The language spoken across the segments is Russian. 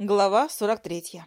Глава 43.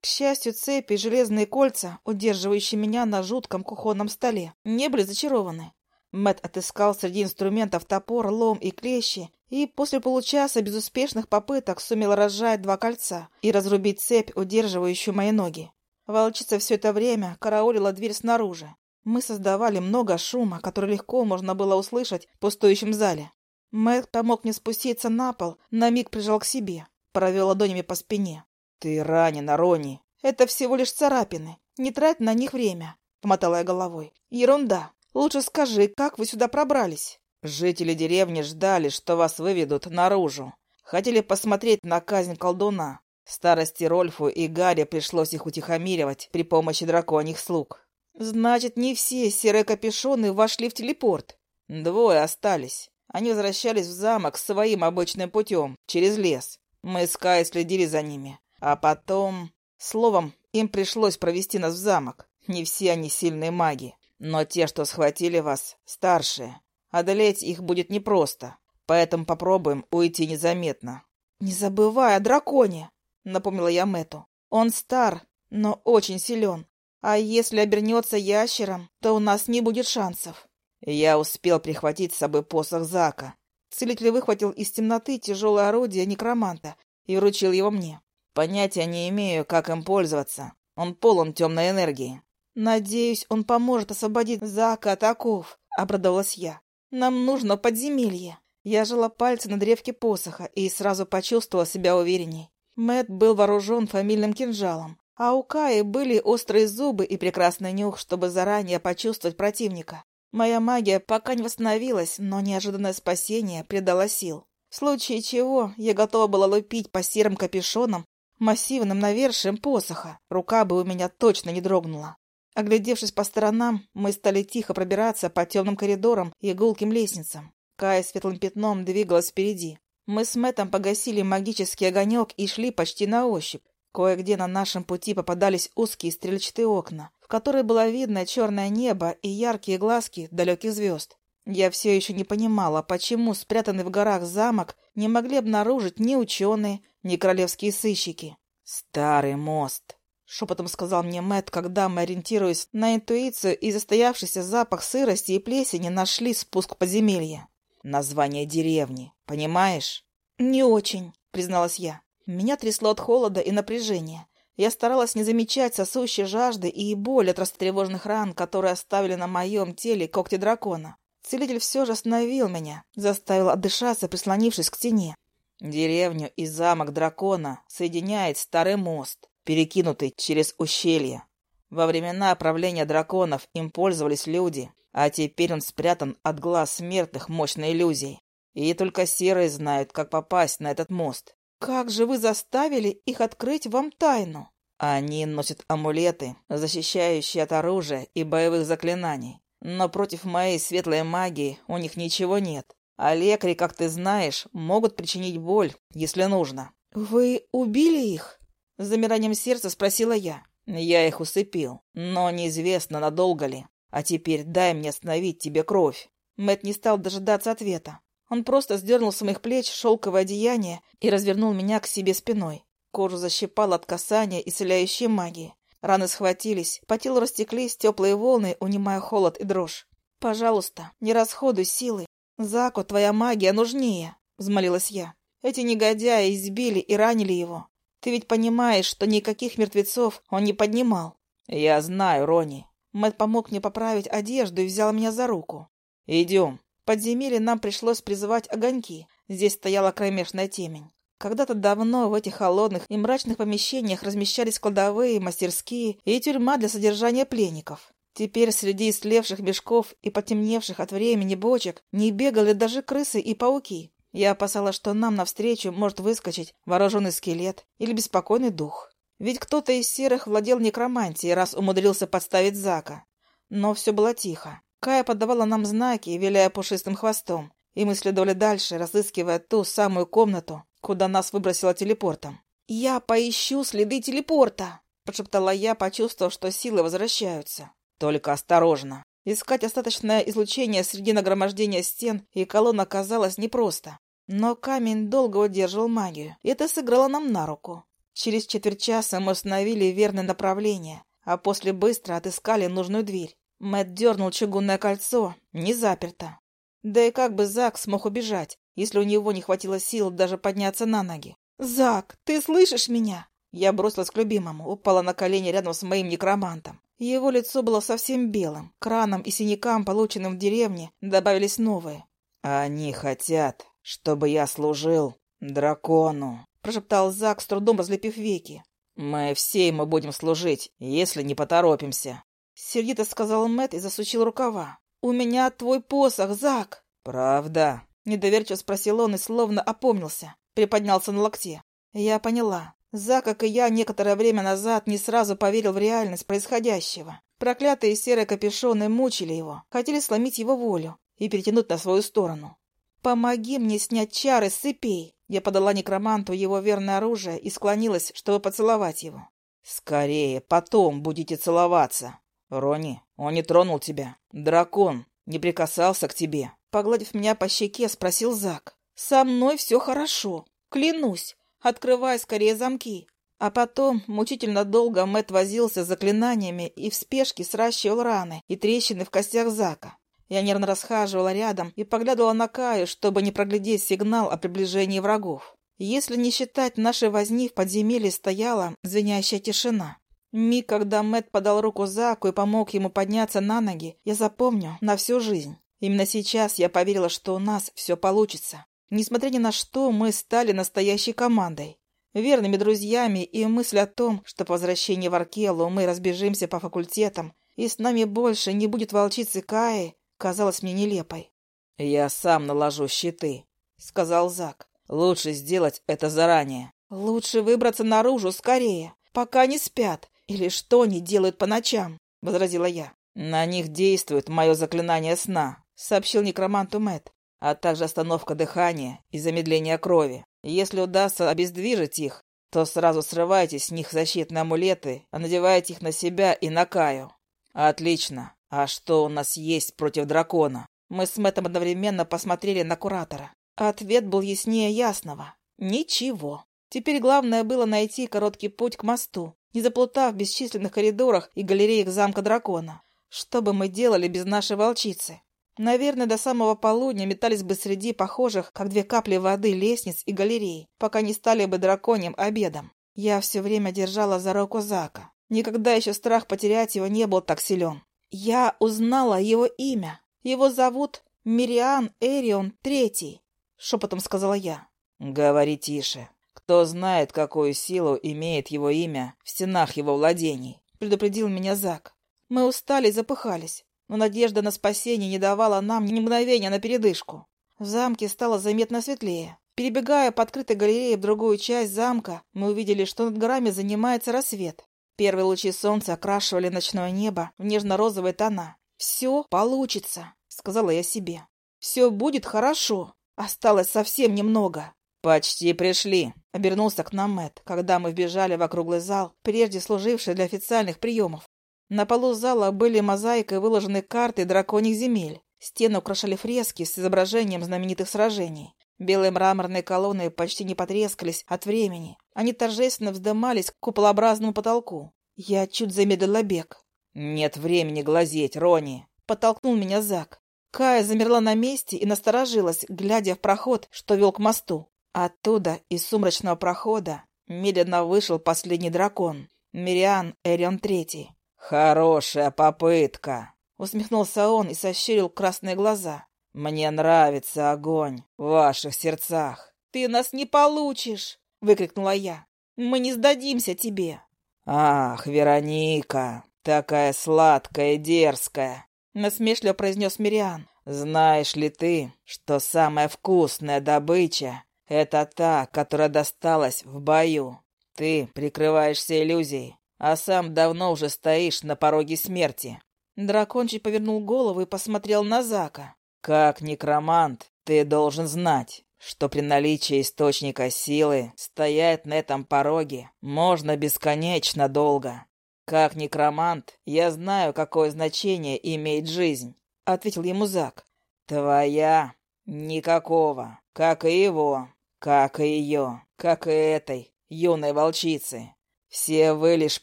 К счастью, цепи и железные кольца, удерживающие меня на жутком кухонном столе, не были зачарованы. Мэт отыскал среди инструментов топор, лом и клещи, и после получаса безуспешных попыток сумел разжать два кольца и разрубить цепь, удерживающую мои ноги. Волчица все это время караулила дверь снаружи. Мы создавали много шума, который легко можно было услышать в пустующем зале. Мэтт помог мне спуститься на пол, на миг прижал к себе провел ладонями по спине. «Ты ранена, Рони!» «Это всего лишь царапины. Не трать на них время», — помотала я головой. «Ерунда. Лучше скажи, как вы сюда пробрались?» «Жители деревни ждали, что вас выведут наружу. Хотели посмотреть на казнь колдуна. Старости Рольфу и Гарри пришлось их утихомиривать при помощи драконьих слуг». «Значит, не все серые капюшоны вошли в телепорт?» «Двое остались. Они возвращались в замок своим обычным путем, через лес. Мы с Кай следили за ними. А потом... Словом, им пришлось провести нас в замок. Не все они сильные маги. Но те, что схватили вас, старшие. Одолеть их будет непросто. Поэтому попробуем уйти незаметно. «Не забывай о драконе», — напомнила я Мэту. «Он стар, но очень силен. А если обернется ящером, то у нас не будет шансов». Я успел прихватить с собой посох Зака. Целитель выхватил из темноты тяжелое орудие некроманта и вручил его мне. Понятия не имею, как им пользоваться. Он полон темной энергии. «Надеюсь, он поможет освободить Зака от оков», — обрадовалась я. «Нам нужно подземелье». Я жала пальцы на древке посоха и сразу почувствовала себя уверенней. Мэт был вооружен фамильным кинжалом, а у Каи были острые зубы и прекрасный нюх, чтобы заранее почувствовать противника. Моя магия пока не восстановилась, но неожиданное спасение придало сил. В случае чего я готова была лупить по серым капюшонам массивным навершием посоха. Рука бы у меня точно не дрогнула. Оглядевшись по сторонам, мы стали тихо пробираться по темным коридорам и гулким лестницам. Кая светлым пятном двигалась впереди. Мы с Мэттом погасили магический огонек и шли почти на ощупь. Кое-где на нашем пути попадались узкие стрельчатые окна, в которые было видно черное небо и яркие глазки далеких звезд. Я все еще не понимала, почему спрятанный в горах замок не могли обнаружить ни ученые, ни королевские сыщики. «Старый мост», — шепотом сказал мне Мэт, когда мы, ориентируясь на интуицию и застоявшийся запах сырости и плесени, нашли спуск в подземелье. «Название деревни, понимаешь?» «Не очень», — призналась я. Меня трясло от холода и напряжения. Я старалась не замечать сосущей жажды и боль от растревоженных ран, которые оставили на моем теле когти дракона. Целитель все же остановил меня, заставил отдышаться, прислонившись к стене. Деревню и замок дракона соединяет старый мост, перекинутый через ущелье. Во времена правления драконов им пользовались люди, а теперь он спрятан от глаз смертных мощной иллюзией. И только серые знают, как попасть на этот мост. «Как же вы заставили их открыть вам тайну?» «Они носят амулеты, защищающие от оружия и боевых заклинаний. Но против моей светлой магии у них ничего нет. А лекари, как ты знаешь, могут причинить боль, если нужно». «Вы убили их?» С замиранием сердца спросила я. «Я их усыпил, но неизвестно, надолго ли. А теперь дай мне остановить тебе кровь». Мэт не стал дожидаться ответа. Он просто сдернул с моих плеч шелковое одеяние и развернул меня к себе спиной. Кожу защипал от касания исцеляющей магии. Раны схватились, по телу растеклись теплые волны, унимая холод и дрожь. «Пожалуйста, не расходуй силы. Заку, твоя магия нужнее», — взмолилась я. «Эти негодяи избили и ранили его. Ты ведь понимаешь, что никаких мертвецов он не поднимал». «Я знаю, Рони». Мэтт помог мне поправить одежду и взял меня за руку. «Идем» подземелье нам пришлось призывать огоньки. Здесь стояла кромешная темень. Когда-то давно в этих холодных и мрачных помещениях размещались кладовые, мастерские и тюрьма для содержания пленников. Теперь среди истлевших мешков и потемневших от времени бочек не бегали даже крысы и пауки. Я опасалась, что нам навстречу может выскочить вооруженный скелет или беспокойный дух. Ведь кто-то из серых владел некромантией, раз умудрился подставить Зака. Но все было тихо. Кая подавала нам знаки, виляя пушистым хвостом, и мы следовали дальше, разыскивая ту самую комнату, куда нас выбросило телепортом. «Я поищу следы телепорта!» — прошептала я, почувствовав, что силы возвращаются. «Только осторожно!» Искать остаточное излучение среди нагромождения стен и колонн оказалось непросто. Но камень долго удерживал магию, и это сыграло нам на руку. Через четверть часа мы установили верное направление, а после быстро отыскали нужную дверь. Мэтт дернул чугунное кольцо, не заперто. Да и как бы Зак смог убежать, если у него не хватило сил даже подняться на ноги? «Зак, ты слышишь меня?» Я бросилась к любимому, упала на колени рядом с моим некромантом. Его лицо было совсем белым. К ранам и синякам, полученным в деревне, добавились новые. «Они хотят, чтобы я служил дракону», — прошептал Зак, с трудом разлепив веки. «Мы все ему будем служить, если не поторопимся», — сердито сказал Мэт и засучил рукава. «У меня твой посох, Зак!» «Правда?» — недоверчиво спросил он и словно опомнился. Приподнялся на локте. Я поняла. За, как и я, некоторое время назад не сразу поверил в реальность происходящего. Проклятые серые капюшоны мучили его, хотели сломить его волю и перетянуть на свою сторону. «Помоги мне снять чары с цепей!» Я подала некроманту его верное оружие и склонилась, чтобы поцеловать его. «Скорее, потом будете целоваться. Рони, он не тронул тебя. Дракон не прикасался к тебе». Погладив меня по щеке, спросил Зак. «Со мной все хорошо. Клянусь. Открывай скорее замки. А потом мучительно долго Мэт возился с заклинаниями и в спешке сращивал раны и трещины в костях Зака. Я нервно расхаживала рядом и поглядывала на Каю, чтобы не проглядеть сигнал о приближении врагов. Если не считать нашей возни в подземелье стояла звенящая тишина. Миг, когда Мэт подал руку Заку и помог ему подняться на ноги, я запомню на всю жизнь. Именно сейчас я поверила, что у нас все получится. Несмотря ни на что, мы стали настоящей командой. Верными друзьями, и мысль о том, что по возвращении в Аркелу мы разбежимся по факультетам, и с нами больше не будет волчицы Каи, казалась мне нелепой. «Я сам наложу щиты», — сказал Зак. «Лучше сделать это заранее». «Лучше выбраться наружу скорее, пока не спят, или что они делают по ночам», — возразила я. «На них действует мое заклинание сна», — сообщил некроманту Мэтт а также остановка дыхания и замедление крови. Если удастся обездвижить их, то сразу срывайте с них защитные амулеты, а надевайте их на себя и на Каю. Отлично. А что у нас есть против дракона? Мы с Мэттом одновременно посмотрели на куратора. Ответ был яснее ясного. Ничего. Теперь главное было найти короткий путь к мосту, не заплутав в бесчисленных коридорах и галереях замка дракона. Что бы мы делали без нашей волчицы? Наверное, до самого полудня метались бы среди похожих, как две капли воды, лестниц и галерей, пока не стали бы драконьим обедом. Я все время держала за руку Зака. Никогда еще страх потерять его не был так силен. Я узнала его имя. Его зовут Мириан Эрион Третий, шепотом сказала я. Говори тише. Кто знает, какую силу имеет его имя в стенах его владений, предупредил меня Зак. Мы устали и запыхались но надежда на спасение не давала нам ни мгновения на передышку. В замке стало заметно светлее. Перебегая по открытой галерее в другую часть замка, мы увидели, что над горами занимается рассвет. Первые лучи солнца окрашивали ночное небо в нежно-розовые тона. «Все получится», — сказала я себе. «Все будет хорошо. Осталось совсем немного». «Почти пришли», — обернулся к нам Мэтт, когда мы вбежали в округлый зал, прежде служивший для официальных приемов. На полу зала были мозаикой выложены карты драконьих земель. Стены украшали фрески с изображением знаменитых сражений. Белые мраморные колонны почти не потрескались от времени. Они торжественно вздымались к куполообразному потолку. Я чуть замедлила бег. «Нет времени глазеть, Рони!» — подтолкнул меня Зак. Кая замерла на месте и насторожилась, глядя в проход, что вел к мосту. Оттуда, из сумрачного прохода, медленно вышел последний дракон — Мириан Эрион Третий. «Хорошая попытка!» — усмехнулся он и сощурил красные глаза. «Мне нравится огонь в ваших сердцах!» «Ты нас не получишь!» — выкрикнула я. «Мы не сдадимся тебе!» «Ах, Вероника, такая сладкая и дерзкая!» — насмешливо произнес Мириан. «Знаешь ли ты, что самая вкусная добыча — это та, которая досталась в бою? Ты прикрываешься иллюзией, а сам давно уже стоишь на пороге смерти. Дракончик повернул голову и посмотрел на Зака. Как некромант, ты должен знать, что при наличии источника силы стоять на этом пороге можно бесконечно долго. Как некромант, я знаю, какое значение имеет жизнь, — ответил ему Зак. Твоя? Никакого. Как и его. Как и ее. Как и этой. юной волчицы. Все вы лишь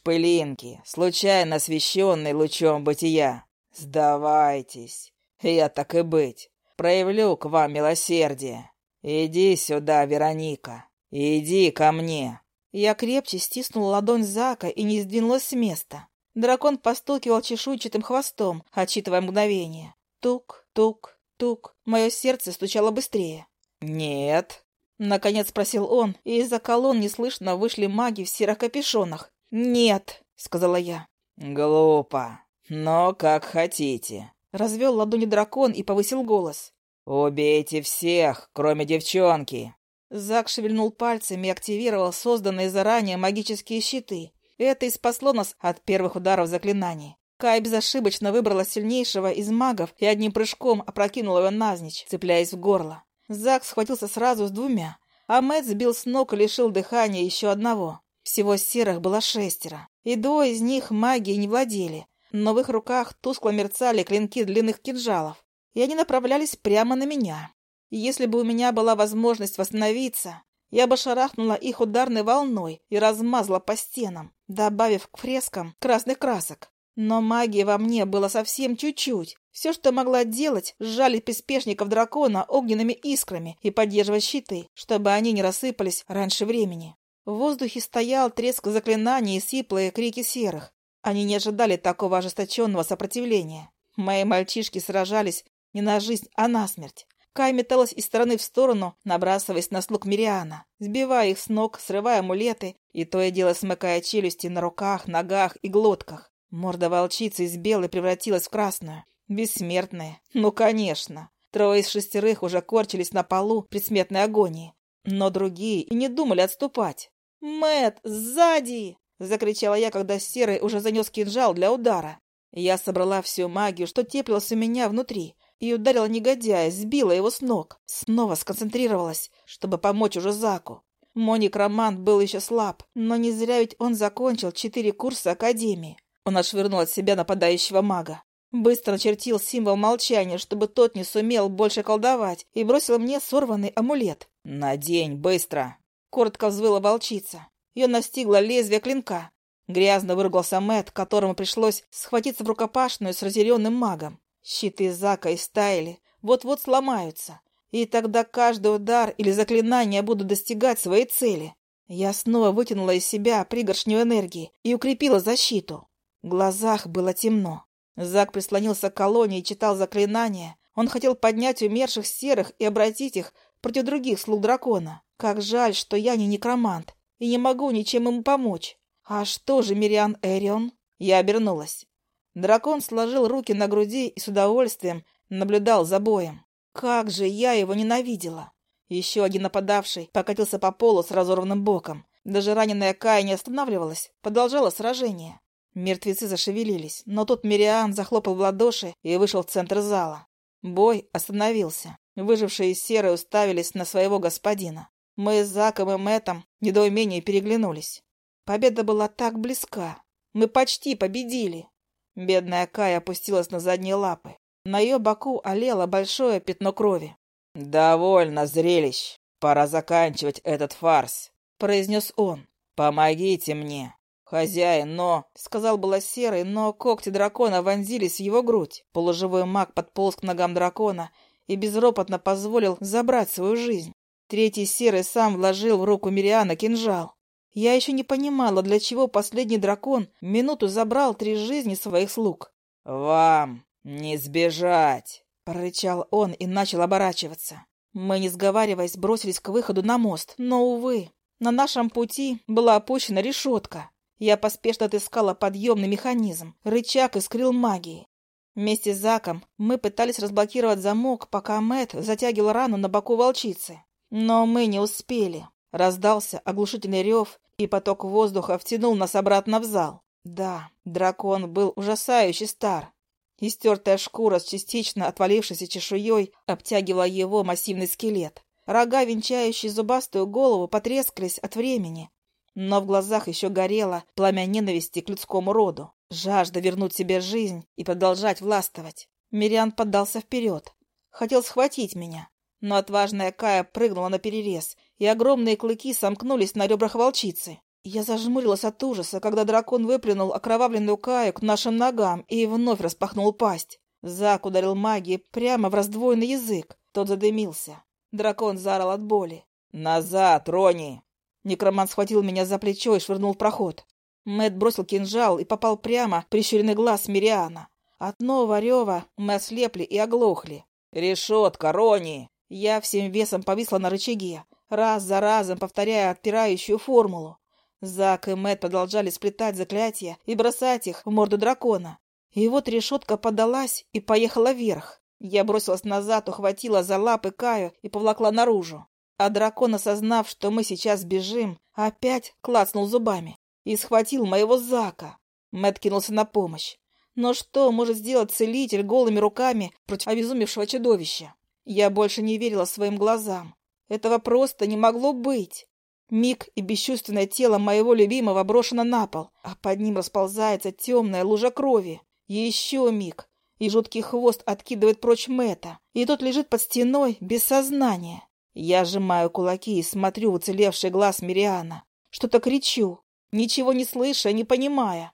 пылинки, случайно освещенные лучом бытия. Сдавайтесь. Я так и быть. Проявлю к вам милосердие. Иди сюда, Вероника. Иди ко мне. Я крепче стиснула ладонь Зака и не сдвинулась с места. Дракон постукивал чешуйчатым хвостом, отчитывая мгновение. Тук, тук, тук. Мое сердце стучало быстрее. «Нет», — наконец спросил он, и из-за колонн неслышно вышли маги в серых капюшонах. «Нет», — сказала я. «Глупо, но как хотите», — развел ладони дракон и повысил голос. «Убейте всех, кроме девчонки!» Зак шевельнул пальцами и активировал созданные заранее магические щиты. Это и спасло нас от первых ударов заклинаний. Кай безошибочно выбрала сильнейшего из магов и одним прыжком опрокинула его навзничь, цепляясь в горло. Зак схватился сразу с двумя, а Мэтт сбил с ног и лишил дыхания еще одного. Всего серых было шестеро, и двое из них магией не владели, но в их руках тускло мерцали клинки длинных кинжалов, и они направлялись прямо на меня. Если бы у меня была возможность восстановиться, я бы шарахнула их ударной волной и размазала по стенам, добавив к фрескам красных красок. Но магии во мне было совсем чуть-чуть. Все, что могла делать, сжали приспешников дракона огненными искрами и поддерживать щиты, чтобы они не рассыпались раньше времени. В воздухе стоял треск заклинаний и сиплые крики серых. Они не ожидали такого ожесточенного сопротивления. Мои мальчишки сражались не на жизнь, а на смерть. Кай металась из стороны в сторону, набрасываясь на слуг Мириана, сбивая их с ног, срывая амулеты и то и дело смыкая челюсти на руках, ногах и глотках. Морда волчицы из белой превратилась в красную. Бессмертная. Ну, конечно. Трое из шестерых уже корчились на полу при смертной агонии. Но другие и не думали отступать. Мэт, сзади!» — закричала я, когда Серый уже занес кинжал для удара. Я собрала всю магию, что теплилась у меня внутри, и ударила негодяя, сбила его с ног. Снова сконцентрировалась, чтобы помочь уже Заку. Мой некромант был еще слаб, но не зря ведь он закончил четыре курса Академии. Он отшвырнул от себя нападающего мага. Быстро начертил символ молчания, чтобы тот не сумел больше колдовать, и бросил мне сорванный амулет. «Надень, быстро!» Коротко взвыла волчица. Ее настигло лезвие клинка. Грязно выругался Мэт, которому пришлось схватиться в рукопашную с разъяренным магом. Щиты Зака истаяли, вот-вот сломаются. И тогда каждый удар или заклинание будут достигать своей цели. Я снова вытянула из себя пригоршню энергии и укрепила защиту. В глазах было темно. Зак прислонился к колонне и читал заклинания. Он хотел поднять умерших серых и обратить их против других слуг дракона. Как жаль, что я не некромант и не могу ничем ему помочь. А что же Мириан Эрион? Я обернулась. Дракон сложил руки на груди и с удовольствием наблюдал за боем. Как же я его ненавидела! Еще один нападавший покатился по полу с разорванным боком. Даже раненая Кая не останавливалась, продолжала сражение. Мертвецы зашевелились, но тут Мириан захлопал в ладоши и вышел в центр зала. Бой остановился. Выжившие серые уставились на своего господина. Мы с Заком и Мэттом в недоумении переглянулись. Победа была так близка. Мы почти победили. Бедная Кая опустилась на задние лапы. На ее боку олело большое пятно крови. «Довольно зрелищ. Пора заканчивать этот фарс», — произнес он. «Помогите мне». «Хозяин, но...» — сказал было серый, но когти дракона вонзились в его грудь. Полуживой маг подполз к ногам дракона и безропотно позволил забрать свою жизнь. Третий серый сам вложил в руку Мириана кинжал. Я еще не понимала, для чего последний дракон минуту забрал три жизни своих слуг. «Вам не сбежать!» — прорычал он и начал оборачиваться. Мы, не сговариваясь, бросились к выходу на мост, но, увы, на нашем пути была опущена решетка. Я поспешно отыскала подъемный механизм, рычаг искрил магии. Вместе с Заком мы пытались разблокировать замок, пока Мэт затягивал рану на боку волчицы. Но мы не успели. Раздался оглушительный рев, и поток воздуха втянул нас обратно в зал. Да, дракон был ужасающе стар. Истертая шкура с частично отвалившейся чешуей обтягивала его массивный скелет. Рога, венчающие зубастую голову, потрескались от времени. Но в глазах еще горело пламя ненависти к людскому роду. Жажда вернуть себе жизнь и продолжать властвовать. Мириан поддался вперед. Хотел схватить меня, Но отважная Кая прыгнула на перерез, и огромные клыки сомкнулись на ребрах волчицы. Я зажмурилась от ужаса, когда дракон выплюнул окровавленную Каю к нашим ногам и вновь распахнул пасть. Зак ударил магией прямо в раздвоенный язык. Тот задымился. Дракон заорал от боли. «Назад, Рони!» Некромант схватил меня за плечо и швырнул в проход. Мэт бросил кинжал и попал прямо в прищуренный глаз Мириана. От нового рева мы ослепли и оглохли. «Решетка, Рони!» Я всем весом повисла на рычаге, раз за разом повторяя отпирающую формулу. Зак и Мэт продолжали сплетать заклятия и бросать их в морду дракона. И вот решетка подалась и поехала вверх. Я бросилась назад, ухватила за лапы Каю и повлакла наружу. А дракон, осознав, что мы сейчас бежим, опять клацнул зубами и схватил моего Зака. Мэт кинулся на помощь. Но что может сделать целитель голыми руками против обезумевшего чудовища? Я больше не верила своим глазам. Этого просто не могло быть. Миг и бесчувственное тело моего любимого брошено на пол, а под ним расползается темная лужа крови. Еще миг, и жуткий хвост откидывает прочь Мэта, и тот лежит под стеной без сознания. Я сжимаю кулаки и смотрю в уцелевший глаз Мириана. Что-то кричу, ничего не слыша, не понимая.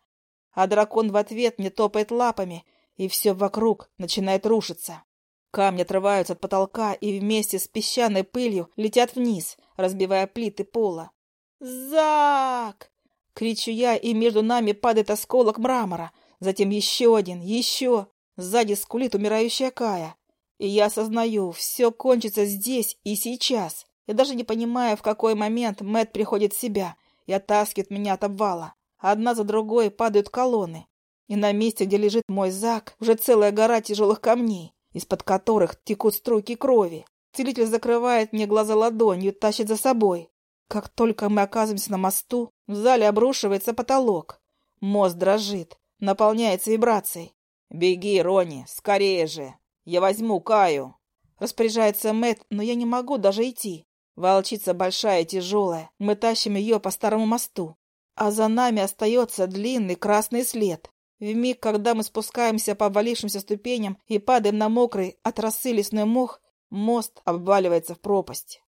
А дракон в ответ мне топает лапами, и все вокруг начинает рушиться. Камни отрываются от потолка и вместе с песчаной пылью летят вниз, разбивая плиты пола. «Зак!» — кричу я, и между нами падает осколок мрамора. Затем еще один, еще. Сзади скулит умирающая Кая. И я осознаю, все кончится здесь и сейчас. Я даже не понимаю, в какой момент Мэт приходит в себя и оттаскивает меня от обвала. Одна за другой падают колонны. И на месте, где лежит мой Зак, уже целая гора тяжелых камней, из-под которых текут струйки крови. Целитель закрывает мне глаза ладонью, тащит за собой. Как только мы оказываемся на мосту, в зале обрушивается потолок. Мост дрожит, наполняется вибрацией. «Беги, Рони, скорее же!» Я возьму Каю. Распоряжается Мэт, но я не могу даже идти. Волчица большая и тяжелая. Мы тащим ее по старому мосту. А за нами остается длинный красный след. В миг, когда мы спускаемся по обвалившимся ступеням и падаем на мокрый от росы лесной мох, мост обваливается в пропасть.